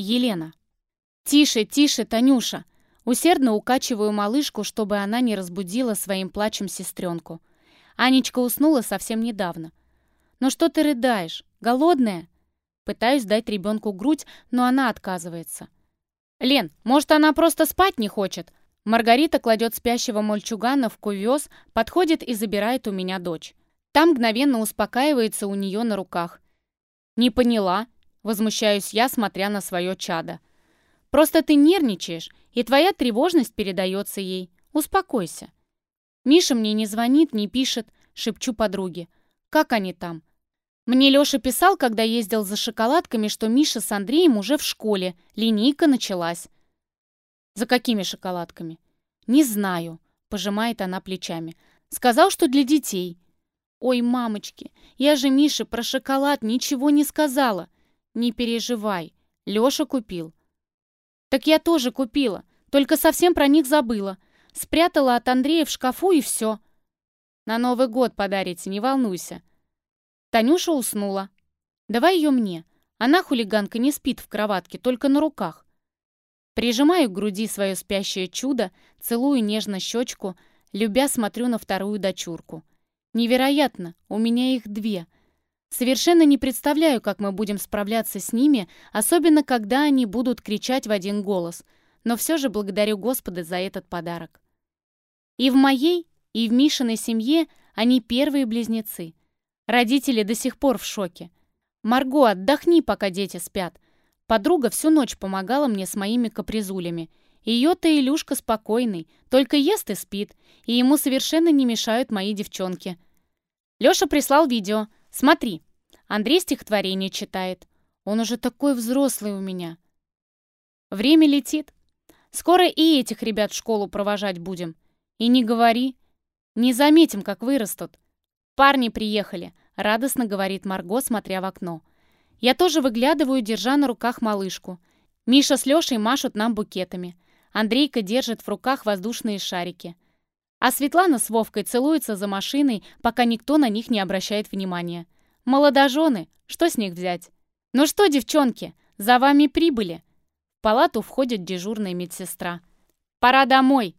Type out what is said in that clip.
Елена. «Тише, тише, Танюша!» Усердно укачиваю малышку, чтобы она не разбудила своим плачем сестренку. Анечка уснула совсем недавно. «Ну что ты рыдаешь? Голодная?» Пытаюсь дать ребенку грудь, но она отказывается. «Лен, может, она просто спать не хочет?» Маргарита кладет спящего мальчугана в кувёз, подходит и забирает у меня дочь. Там мгновенно успокаивается у нее на руках. «Не поняла», — возмущаюсь я, смотря на свое чадо. «Просто ты нервничаешь, и твоя тревожность передается ей. Успокойся». Миша мне не звонит, не пишет, шепчу подруге. «Как они там?» Мне Леша писал, когда ездил за шоколадками, что Миша с Андреем уже в школе, линейка началась. «За какими шоколадками?» «Не знаю», — пожимает она плечами. «Сказал, что для детей». «Ой, мамочки, я же Мише про шоколад ничего не сказала». «Не переживай, Леша купил». «Так я тоже купила, только совсем про них забыла. Спрятала от Андрея в шкафу и все». «На Новый год подарите, не волнуйся». Танюша уснула. «Давай ее мне. Она, хулиганка, не спит в кроватке, только на руках». Прижимаю к груди свое спящее чудо, целую нежно щечку, любя смотрю на вторую дочурку. Невероятно, у меня их две. Совершенно не представляю, как мы будем справляться с ними, особенно когда они будут кричать в один голос, но все же благодарю Господа за этот подарок. И в моей, и в Мишиной семье они первые близнецы. Родители до сих пор в шоке. «Марго, отдохни, пока дети спят». Подруга всю ночь помогала мне с моими капризулями. Ее-то Илюшка спокойный, только ест и спит, и ему совершенно не мешают мои девчонки. Леша прислал видео. Смотри. Андрей стихотворение читает. Он уже такой взрослый у меня. Время летит. Скоро и этих ребят в школу провожать будем. И не говори. Не заметим, как вырастут. Парни приехали, радостно говорит Марго, смотря в окно. Я тоже выглядываю, держа на руках малышку. Миша с Лешей машут нам букетами. Андрейка держит в руках воздушные шарики. А Светлана с Вовкой целуются за машиной, пока никто на них не обращает внимания. Молодожены, что с них взять? Ну что, девчонки, за вами прибыли. В палату входит дежурная медсестра. «Пора домой!»